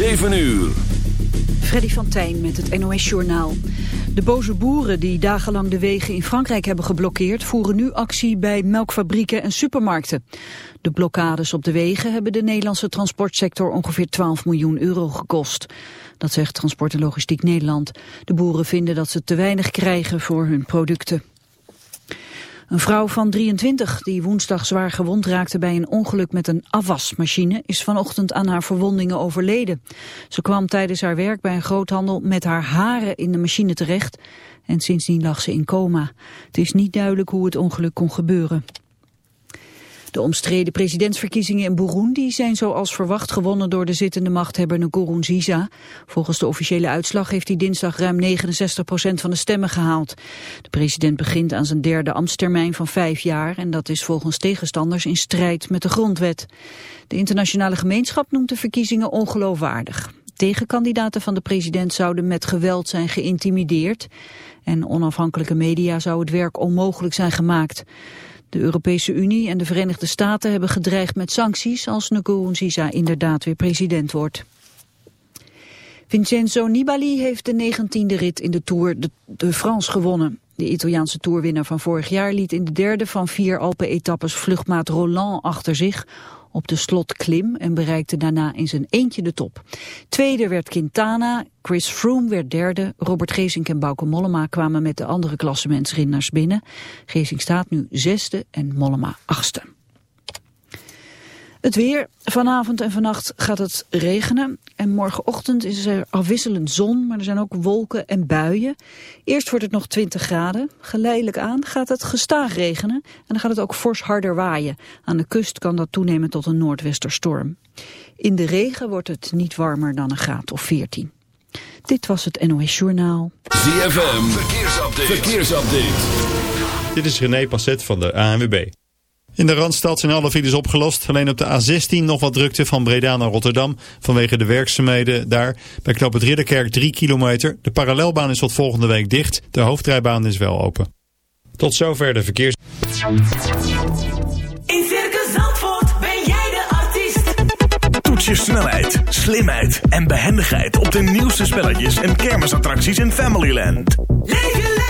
7 uur. Freddy van Tijn met het NOS-journaal. De boze boeren die dagenlang de wegen in Frankrijk hebben geblokkeerd... voeren nu actie bij melkfabrieken en supermarkten. De blokkades op de wegen hebben de Nederlandse transportsector... ongeveer 12 miljoen euro gekost. Dat zegt Transport en Logistiek Nederland. De boeren vinden dat ze te weinig krijgen voor hun producten. Een vrouw van 23 die woensdag zwaar gewond raakte bij een ongeluk met een afwasmachine is vanochtend aan haar verwondingen overleden. Ze kwam tijdens haar werk bij een groothandel met haar haren in de machine terecht en sindsdien lag ze in coma. Het is niet duidelijk hoe het ongeluk kon gebeuren. De omstreden presidentsverkiezingen in Burundi zijn zoals verwacht gewonnen door de zittende machthebber Nkurunziza. Volgens de officiële uitslag heeft hij dinsdag ruim 69 procent van de stemmen gehaald. De president begint aan zijn derde ambtstermijn van vijf jaar en dat is volgens tegenstanders in strijd met de grondwet. De internationale gemeenschap noemt de verkiezingen ongeloofwaardig. Tegenkandidaten van de president zouden met geweld zijn geïntimideerd en onafhankelijke media zou het werk onmogelijk zijn gemaakt. De Europese Unie en de Verenigde Staten hebben gedreigd met sancties als Nkurunziza inderdaad weer president wordt. Vincenzo Nibali heeft de 19e rit in de Tour de, de France gewonnen. De Italiaanse toerwinnaar van vorig jaar liet in de derde van vier Alpen-etappes vluchtmaat Roland achter zich op de slotklim en bereikte daarna in zijn eentje de top. Tweede werd Quintana, Chris Froome werd derde, Robert Geesink en Bauke Mollema kwamen met de andere klassementsrinners binnen. Geesink staat nu zesde en Mollema achtste. Het weer. Vanavond en vannacht gaat het regenen. En morgenochtend is er afwisselend zon, maar er zijn ook wolken en buien. Eerst wordt het nog 20 graden. Geleidelijk aan gaat het gestaag regenen. En dan gaat het ook fors harder waaien. Aan de kust kan dat toenemen tot een noordwesterstorm. In de regen wordt het niet warmer dan een graad of 14. Dit was het NOS Journaal. ZFM. Verkeersupdate. Verkeersupdate. Dit is René Passet van de ANWB. In de Randstad zijn alle files opgelost. Alleen op de A16 nog wat drukte van Breda naar Rotterdam. Vanwege de werkzaamheden daar. Bij Knoop het Ridderkerk 3 kilometer. De parallelbaan is tot volgende week dicht. De hoofdrijbaan is wel open. Tot zover de verkeers... In Circus Zandvoort ben jij de artiest. Toets je snelheid, slimheid en behendigheid op de nieuwste spelletjes en kermisattracties in Familyland. Leef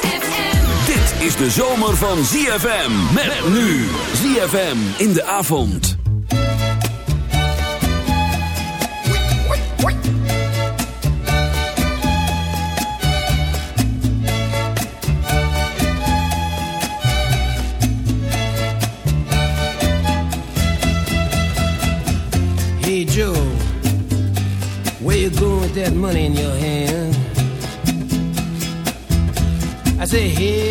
Is de zomer van ZFM. Met nu. ZFM in de avond. Hey Joe, where you going with that money in your hand? I say, hey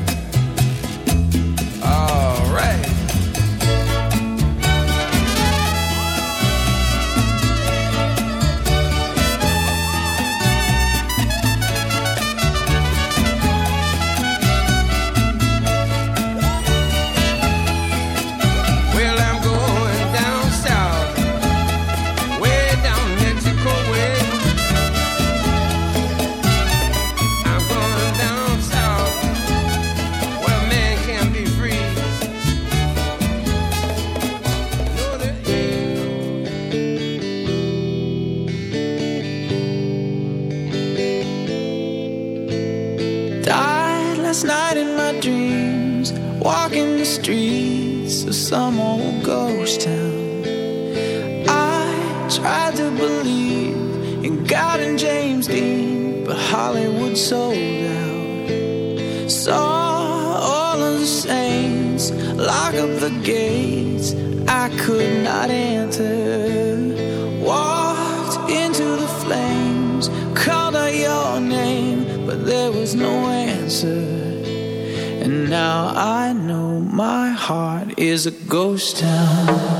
Ghost town.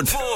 Zandvoort.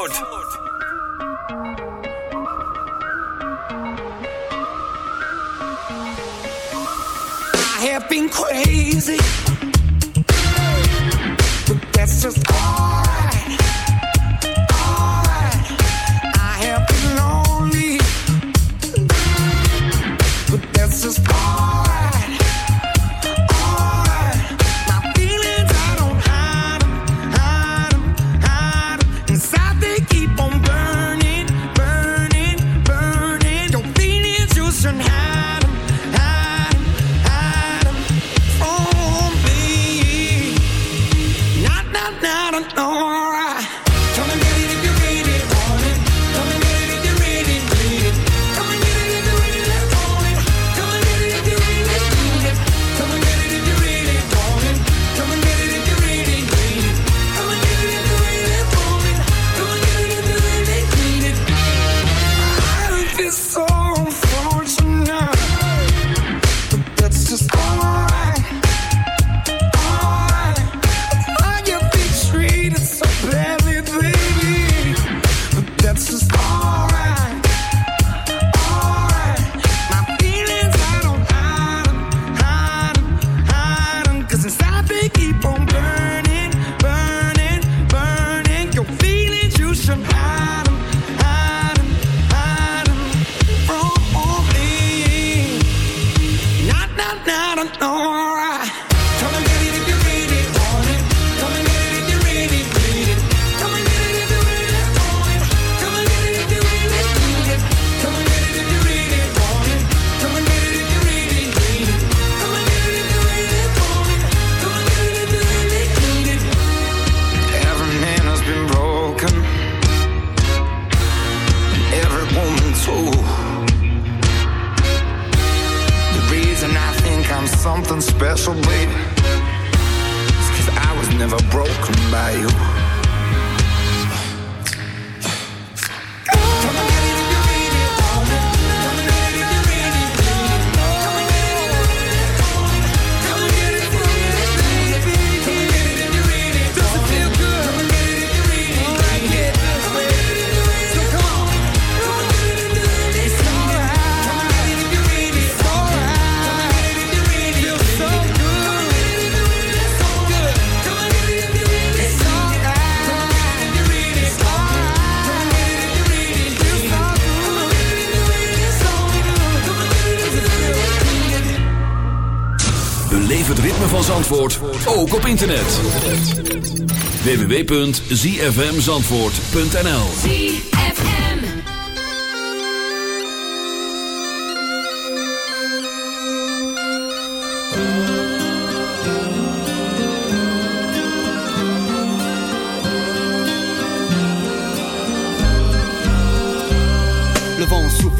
Ook op internet. www.zfmzandvoort.nl ZFM. Le vent souffle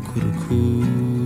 Cuckoo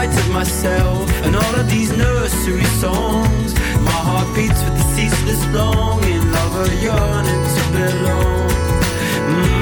of myself and all of these nursery songs. My heart beats with the ceaseless longing of a yearning to belong. Mm.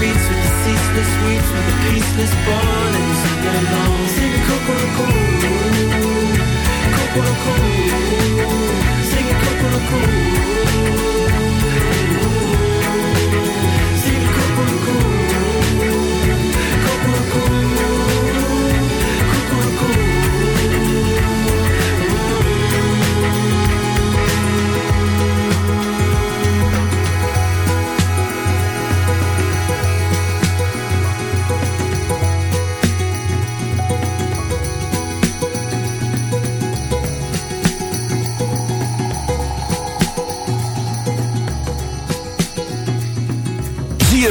beats with the ceaseless weeds, with the peaceless born and sing along. Sing coco-coco, coco-coco, sing coco-coco.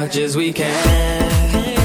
Much as we can.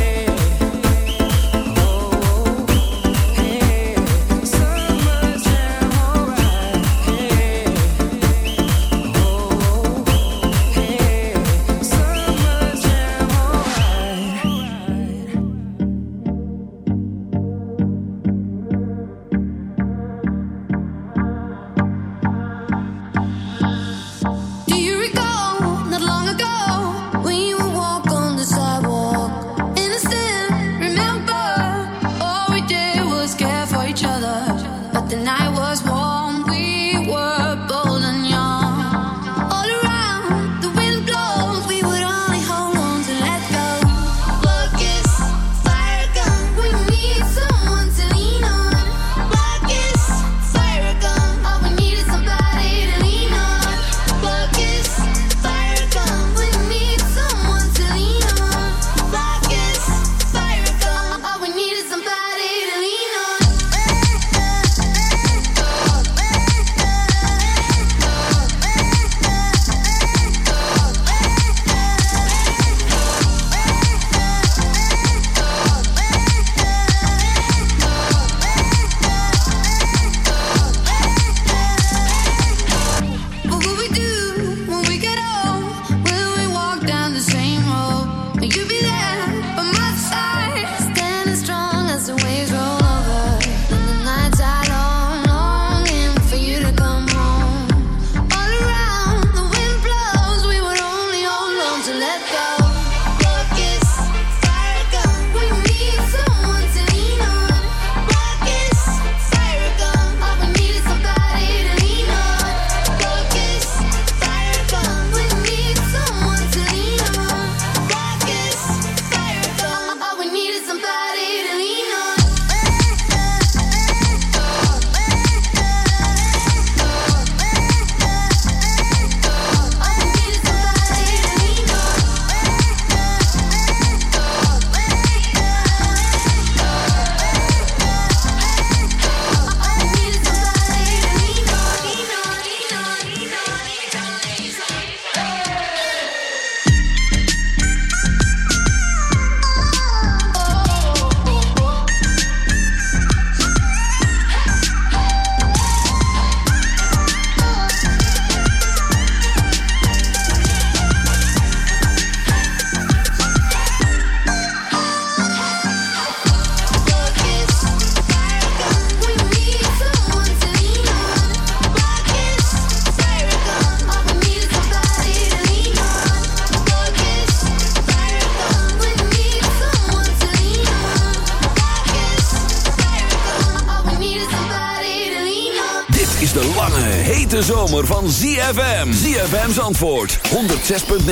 ZFM's antwoord, 106.9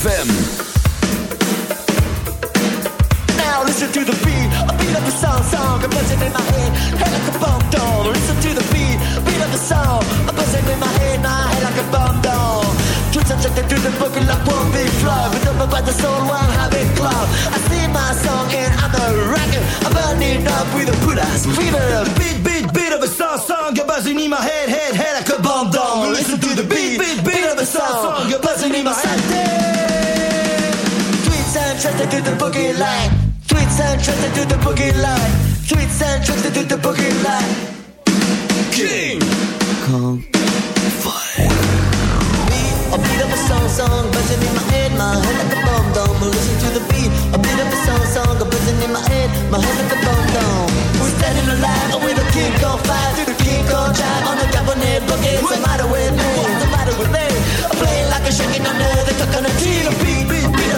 FM. Now listen to the beat, a beat of the song, song, a buzzing in my head, head like a bomb down. Listen to the beat, beat of the song, a buzzing in my head, my head like a bomb down. Truth subjected to the boogie like one big flow, but up by the soul, one habit club. I sing my song and I'm a rocker, I'm burning up with a put ass fever. Beat, beat, to the boogie line. Sweet sound trusted to do the boogie line. Sweet sound trusted to do the boogie line. King Kong Fire. A beat of a song, song, buzzing in my head, my head like a bomb dome. Listen to the beat, a beat of a song, song, buzzing in my head, my head like a bomb dome. We're standing alive with a king on fire, through the king on drive on the cabinet boogie. What's the matter with me? What's the matter with me? I'm playing like a shaking under the coconut tree. The beat, beat, beat of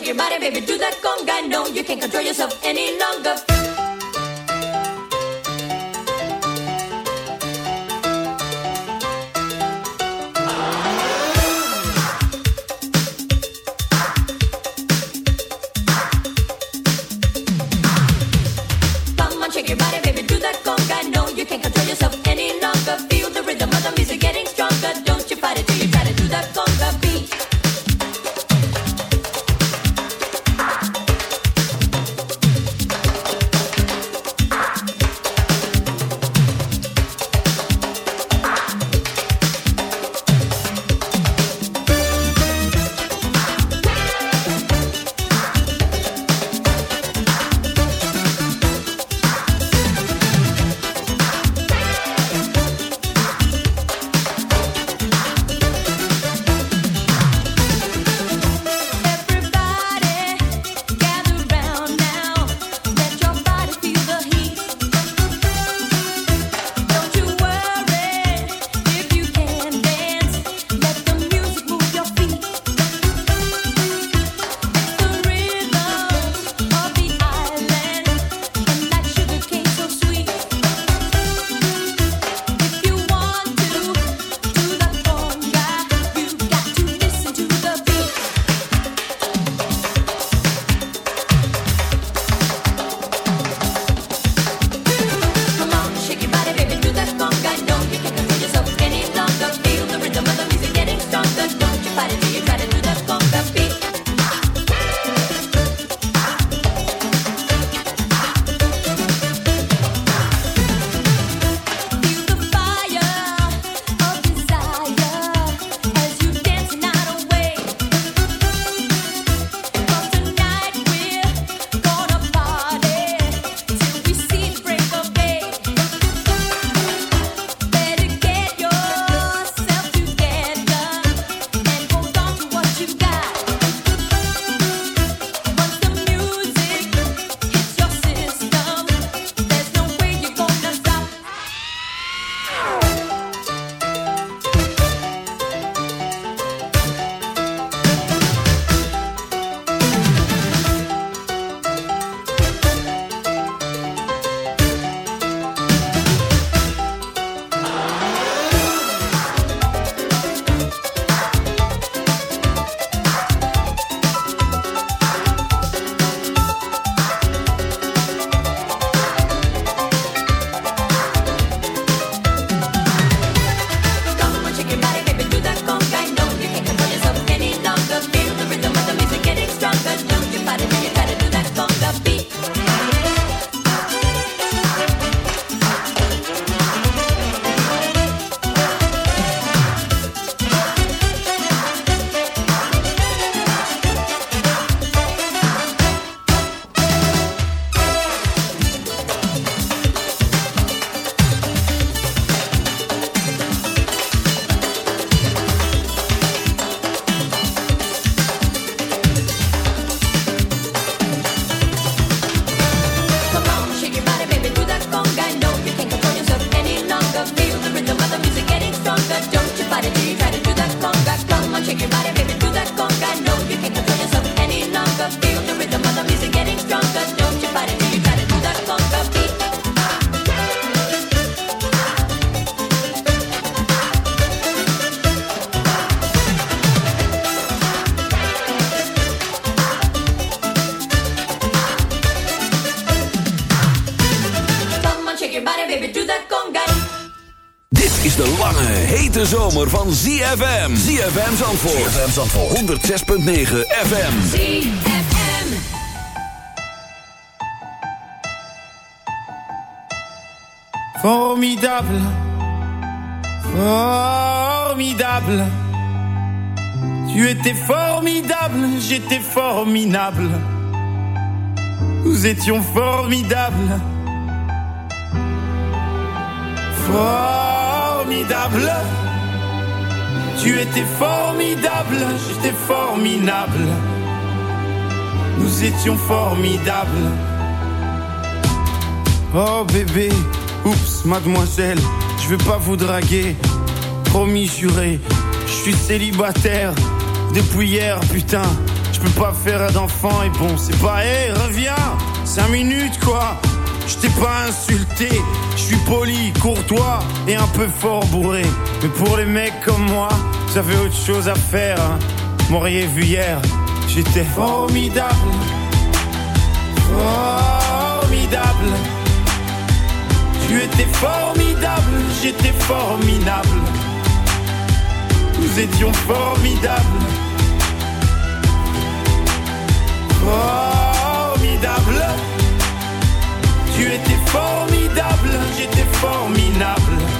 shake your body, baby, do that conga. No, you can't control yourself. zomer van ZFM. ZFM Zandvoort. ZFM Zandvoort. 106.9 FM. ZFM. Formidable. Formidable. Tu étais formidable, j'étais formidable. Nous étions formidables. Formidable. Tu étais formidable, j'étais formidable. Nous étions formidables. Oh bébé, oups, mademoiselle, je vais pas vous draguer. Promis juré, je suis célibataire depuis hier, putain. Je peux pas faire d'enfant et bon, c'est pas, hé, reviens, 5 minutes quoi. Je t'ai pas insulté, je suis poli, courtois et un peu fort bourré. Mais pour les mecs comme moi, j'avais autre chose à faire. Hein. M'auriez vu hier, j'étais formidable. Formidable. Tu étais formidable, j'étais formidable. Nous étions formidables. Formidable. Tu étais formidable, j'étais formidable.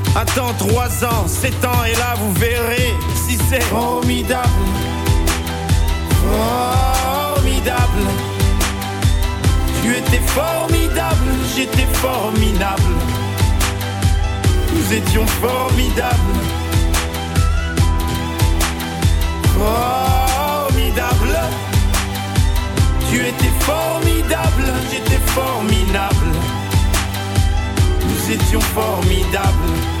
Attends 3 ans, 7 ans, et là vous verrez si c'est formidable. Formidable. Tu étais formidable, j'étais formidable. Nous étions formidables. Formidable. Tu étais formidable, j'étais formidable. Nous étions formidables.